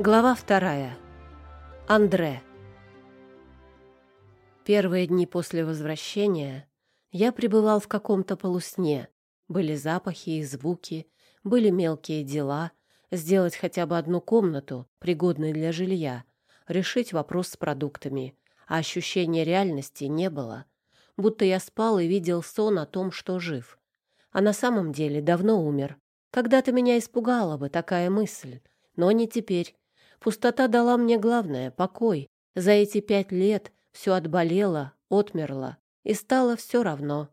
Глава вторая. Андре. Первые дни после возвращения я пребывал в каком-то полусне. Были запахи и звуки, были мелкие дела, сделать хотя бы одну комнату, пригодную для жилья, решить вопрос с продуктами, а ощущения реальности не было. Будто я спал и видел сон о том, что жив. А на самом деле давно умер. Когда-то меня испугала бы такая мысль, но не теперь. Пустота дала мне главное — покой. За эти пять лет все отболело, отмерло, и стало все равно.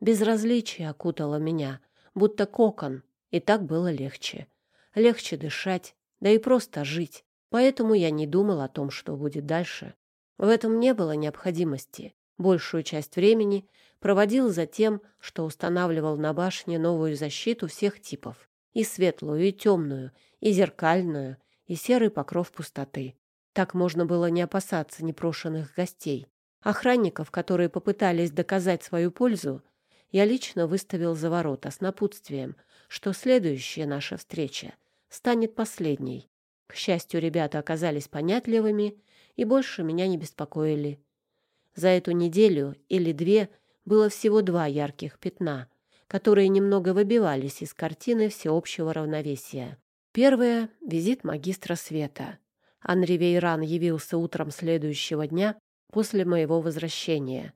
Безразличие окутало меня, будто кокон, и так было легче. Легче дышать, да и просто жить. Поэтому я не думал о том, что будет дальше. В этом не было необходимости. Большую часть времени проводил за тем, что устанавливал на башне новую защиту всех типов. И светлую, и темную, и зеркальную, и серый покров пустоты. Так можно было не опасаться непрошенных гостей. Охранников, которые попытались доказать свою пользу, я лично выставил за ворота с напутствием, что следующая наша встреча станет последней. К счастью, ребята оказались понятливыми и больше меня не беспокоили. За эту неделю или две было всего два ярких пятна, которые немного выбивались из картины всеобщего равновесия. Первое — визит магистра света. Анри Вейран явился утром следующего дня после моего возвращения.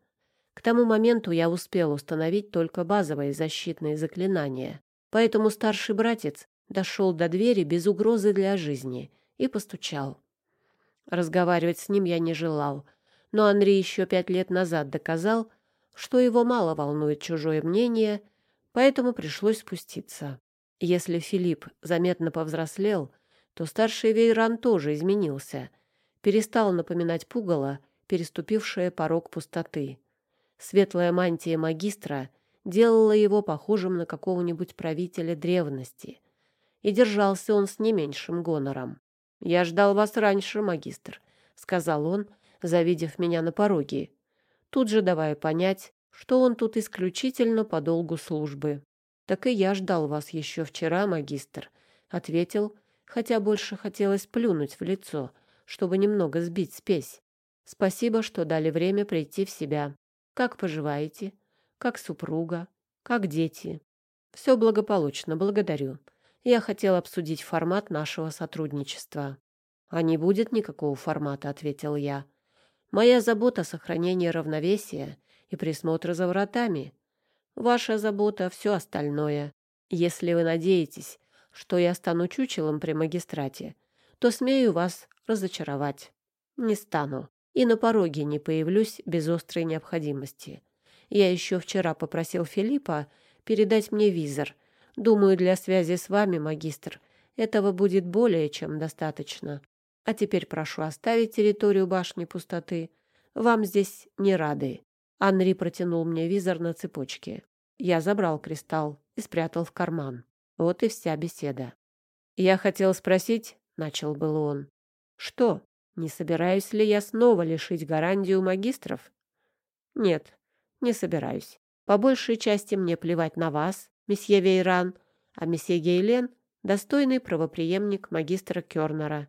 К тому моменту я успел установить только базовые защитные заклинания, поэтому старший братец дошел до двери без угрозы для жизни и постучал. Разговаривать с ним я не желал, но Анри еще пять лет назад доказал, что его мало волнует чужое мнение, поэтому пришлось спуститься. Если Филипп заметно повзрослел, то старший Вейран тоже изменился, перестал напоминать пугало, переступившее порог пустоты. Светлая мантия магистра делала его похожим на какого-нибудь правителя древности, и держался он с не меньшим гонором. «Я ждал вас раньше, магистр», — сказал он, завидев меня на пороге, тут же давая понять, что он тут исключительно по долгу службы. «Так и я ждал вас еще вчера, магистр», — ответил, хотя больше хотелось плюнуть в лицо, чтобы немного сбить спесь. «Спасибо, что дали время прийти в себя. Как поживаете? Как супруга? Как дети?» «Все благополучно, благодарю. Я хотел обсудить формат нашего сотрудничества». «А не будет никакого формата», — ответил я. «Моя забота — сохранение равновесия и присмотр за вратами. Ваша забота — все остальное. Если вы надеетесь, что я стану чучелом при магистрате, то смею вас разочаровать. Не стану. И на пороге не появлюсь без острой необходимости. Я еще вчера попросил Филиппа передать мне визор. Думаю, для связи с вами, магистр, этого будет более чем достаточно. А теперь прошу оставить территорию башни пустоты. Вам здесь не рады. Анри протянул мне визор на цепочке. Я забрал кристалл и спрятал в карман. Вот и вся беседа. «Я хотел спросить», — начал был он, — «что, не собираюсь ли я снова лишить гарантию магистров?» «Нет, не собираюсь. По большей части мне плевать на вас, месье Вейран, а месье Гейлен — достойный правопреемник магистра Кёрнера.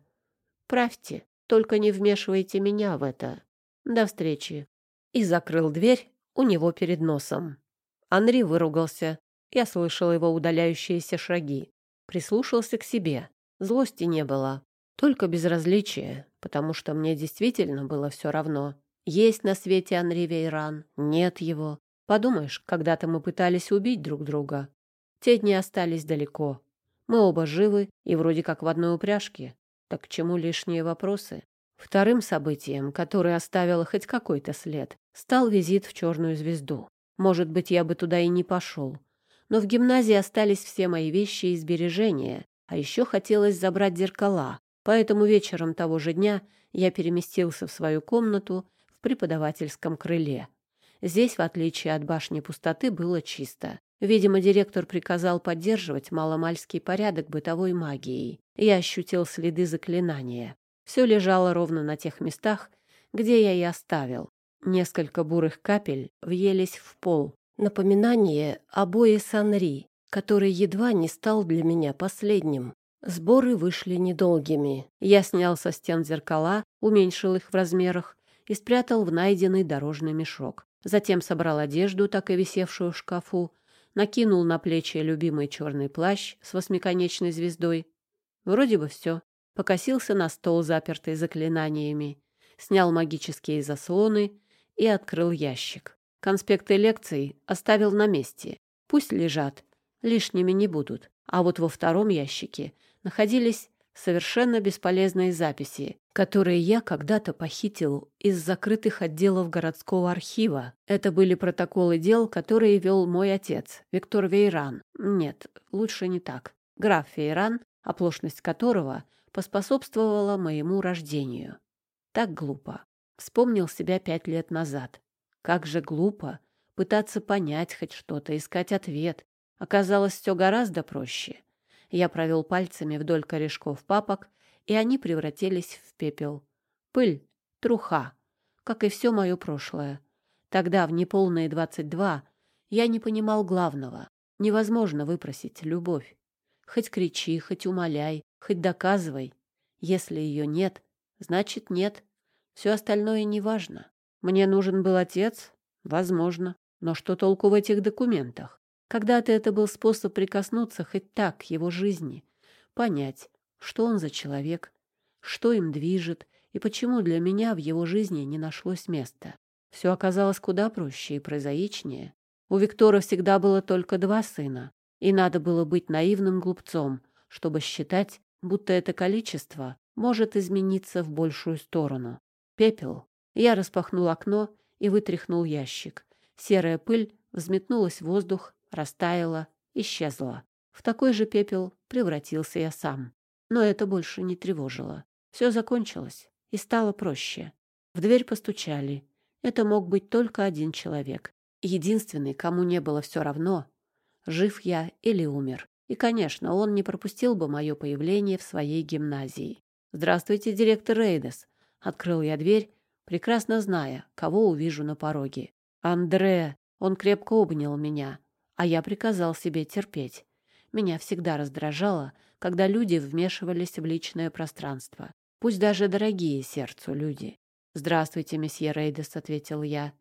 Правьте, только не вмешивайте меня в это. До встречи» и закрыл дверь у него перед носом. Анри выругался. Я слышал его удаляющиеся шаги. Прислушался к себе. Злости не было. Только безразличие, потому что мне действительно было все равно. Есть на свете Анри Вейран, нет его. Подумаешь, когда-то мы пытались убить друг друга. Те дни остались далеко. Мы оба живы и вроде как в одной упряжке. Так к чему лишние вопросы? Вторым событием, которое оставило хоть какой-то след, стал визит в Черную звезду. Может быть, я бы туда и не пошел. Но в гимназии остались все мои вещи и сбережения, а еще хотелось забрать зеркала. Поэтому вечером того же дня я переместился в свою комнату в преподавательском крыле. Здесь, в отличие от башни пустоты, было чисто. Видимо, директор приказал поддерживать маломальский порядок бытовой магией. Я ощутил следы заклинания. Все лежало ровно на тех местах, где я и оставил. Несколько бурых капель въелись в пол. Напоминание о бое Санри, который едва не стал для меня последним. Сборы вышли недолгими. Я снял со стен зеркала, уменьшил их в размерах и спрятал в найденный дорожный мешок. Затем собрал одежду, так и висевшую в шкафу, накинул на плечи любимый черный плащ с восьмиконечной звездой. Вроде бы все. Покосился на стол, запертый заклинаниями, снял магические заслоны и открыл ящик. Конспекты лекций оставил на месте. Пусть лежат, лишними не будут. А вот во втором ящике находились совершенно бесполезные записи, которые я когда-то похитил из закрытых отделов городского архива. Это были протоколы дел, которые вел мой отец, Виктор Вейран. Нет, лучше не так. Граф Вейран, оплошность которого поспособствовала моему рождению. Так глупо. Вспомнил себя пять лет назад. Как же глупо пытаться понять хоть что-то, искать ответ. Оказалось, все гораздо проще. Я провел пальцами вдоль корешков папок, и они превратились в пепел. Пыль, труха, как и все мое прошлое. Тогда, в неполные двадцать два, я не понимал главного. Невозможно выпросить любовь. Хоть кричи, хоть умоляй, хоть доказывай. Если ее нет, значит нет. Все остальное не важно. Мне нужен был отец? Возможно. Но что толку в этих документах? Когда-то это был способ прикоснуться хоть так к его жизни, понять, что он за человек, что им движет и почему для меня в его жизни не нашлось места. Все оказалось куда проще и прозаичнее. У Виктора всегда было только два сына, и надо было быть наивным глупцом, чтобы считать, будто это количество может измениться в большую сторону. Пепел. Я распахнул окно и вытряхнул ящик. Серая пыль взметнулась в воздух растаяла, исчезла. В такой же пепел превратился я сам. Но это больше не тревожило. Все закончилось, и стало проще. В дверь постучали. Это мог быть только один человек. Единственный, кому не было все равно, жив я или умер. И, конечно, он не пропустил бы мое появление в своей гимназии. «Здравствуйте, директор Рейдес!» Открыл я дверь, прекрасно зная, кого увижу на пороге. «Андре!» Он крепко обнял меня а я приказал себе терпеть. Меня всегда раздражало, когда люди вмешивались в личное пространство, пусть даже дорогие сердцу люди. «Здравствуйте, месье Рейдес», — ответил я.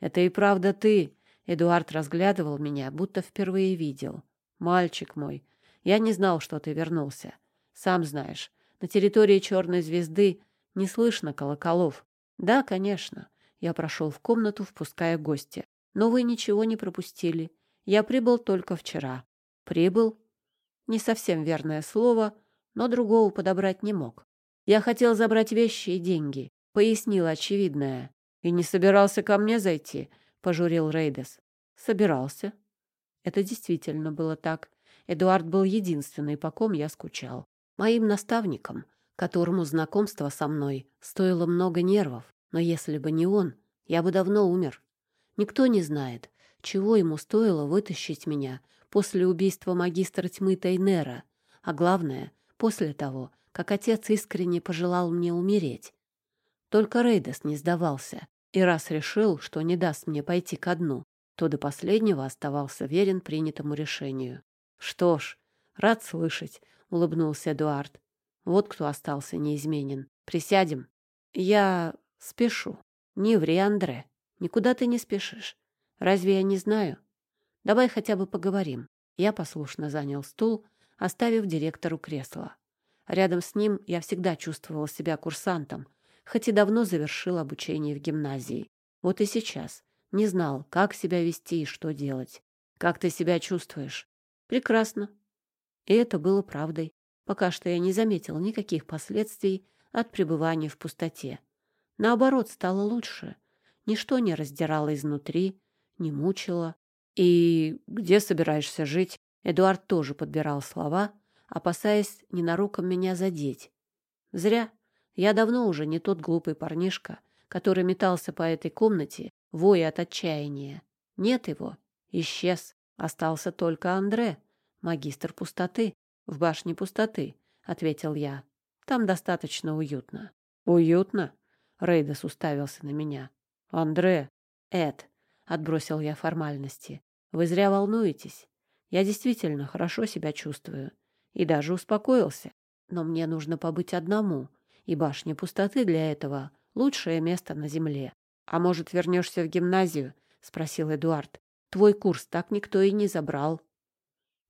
«Это и правда ты», — Эдуард разглядывал меня, будто впервые видел. «Мальчик мой, я не знал, что ты вернулся. Сам знаешь, на территории Черной Звезды не слышно колоколов. Да, конечно. Я прошел в комнату, впуская гостя. Но вы ничего не пропустили. Я прибыл только вчера. Прибыл? Не совсем верное слово, но другого подобрать не мог. Я хотел забрать вещи и деньги, пояснила очевидное. И не собирался ко мне зайти, пожурил Рейдес. Собирался. Это действительно было так. Эдуард был единственный, по ком я скучал. Моим наставником, которому знакомство со мной стоило много нервов. Но если бы не он, я бы давно умер. Никто не знает, чего ему стоило вытащить меня после убийства магистра тьмы Тайнера, а главное, после того, как отец искренне пожелал мне умереть. Только Рейдес не сдавался, и раз решил, что не даст мне пойти ко дну, то до последнего оставался верен принятому решению. «Что ж, рад слышать», — улыбнулся Эдуард. «Вот кто остался неизменен. Присядем». «Я спешу. Не ври, Андре. Никуда ты не спешишь. Разве я не знаю? Давай хотя бы поговорим. Я послушно занял стул, оставив директору кресло. Рядом с ним я всегда чувствовал себя курсантом, хоть и давно завершил обучение в гимназии. Вот и сейчас не знал, как себя вести и что делать. Как ты себя чувствуешь? Прекрасно. И это было правдой. Пока что я не заметил никаких последствий от пребывания в пустоте. Наоборот, стало лучше. Ничто не раздирало изнутри, не мучила. «И где собираешься жить?» Эдуард тоже подбирал слова, опасаясь ненароком меня задеть. «Зря. Я давно уже не тот глупый парнишка, который метался по этой комнате, воя от отчаяния. Нет его. Исчез. Остался только Андре, магистр пустоты. В башне пустоты», — ответил я. «Там достаточно уютно». «Уютно?» — Рейдас уставился на меня. «Андре!» «Эд, Отбросил я формальности. Вы зря волнуетесь. Я действительно хорошо себя чувствую. и даже успокоился. Но мне нужно побыть одному, и башня пустоты для этого — лучшее место на земле. «А может, вернешься в гимназию?» — спросил Эдуард. «Твой курс так никто и не забрал».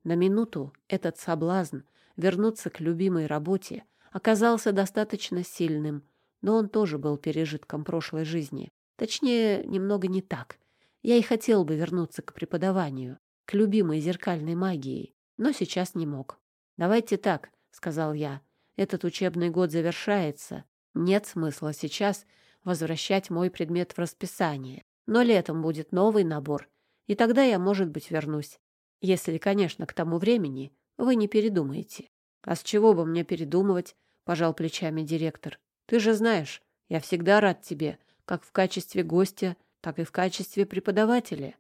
На минуту этот соблазн вернуться к любимой работе оказался достаточно сильным, но он тоже был пережитком прошлой жизни. Точнее, немного не так. Я и хотел бы вернуться к преподаванию, к любимой зеркальной магии, но сейчас не мог. «Давайте так», — сказал я. «Этот учебный год завершается. Нет смысла сейчас возвращать мой предмет в расписание. Но летом будет новый набор, и тогда я, может быть, вернусь. Если, конечно, к тому времени вы не передумаете». «А с чего бы мне передумывать?» — пожал плечами директор. Ты же знаешь, я всегда рад тебе, как в качестве гостя, так и в качестве преподавателя.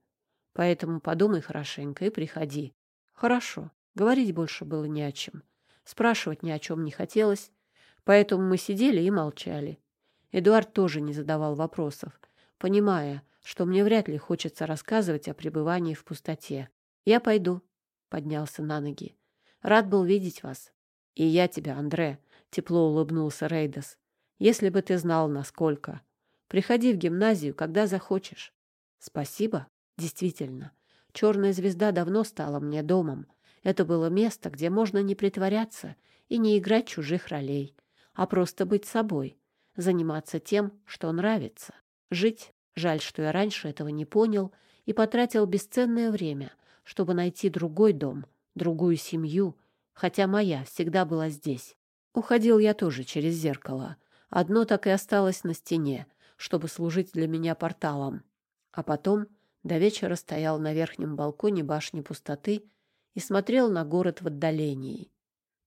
Поэтому подумай хорошенько и приходи. Хорошо. Говорить больше было не о чем. Спрашивать ни о чем не хотелось, поэтому мы сидели и молчали. Эдуард тоже не задавал вопросов, понимая, что мне вряд ли хочется рассказывать о пребывании в пустоте. «Я пойду», — поднялся на ноги. «Рад был видеть вас». «И я тебя, Андре», — тепло улыбнулся Рейдас. Если бы ты знал, насколько. Приходи в гимназию, когда захочешь. Спасибо. Действительно. Черная звезда давно стала мне домом. Это было место, где можно не притворяться и не играть чужих ролей, а просто быть собой, заниматься тем, что нравится. Жить. Жаль, что я раньше этого не понял и потратил бесценное время, чтобы найти другой дом, другую семью, хотя моя всегда была здесь. Уходил я тоже через зеркало, Одно так и осталось на стене, чтобы служить для меня порталом. А потом до вечера стоял на верхнем балконе башни пустоты и смотрел на город в отдалении.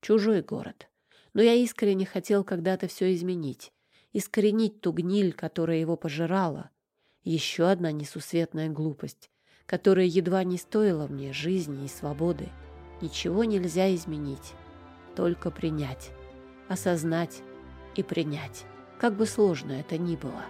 Чужой город. Но я искренне хотел когда-то все изменить, искоренить ту гниль, которая его пожирала. Еще одна несусветная глупость, которая едва не стоила мне жизни и свободы. Ничего нельзя изменить, только принять, осознать, и принять, как бы сложно это ни было.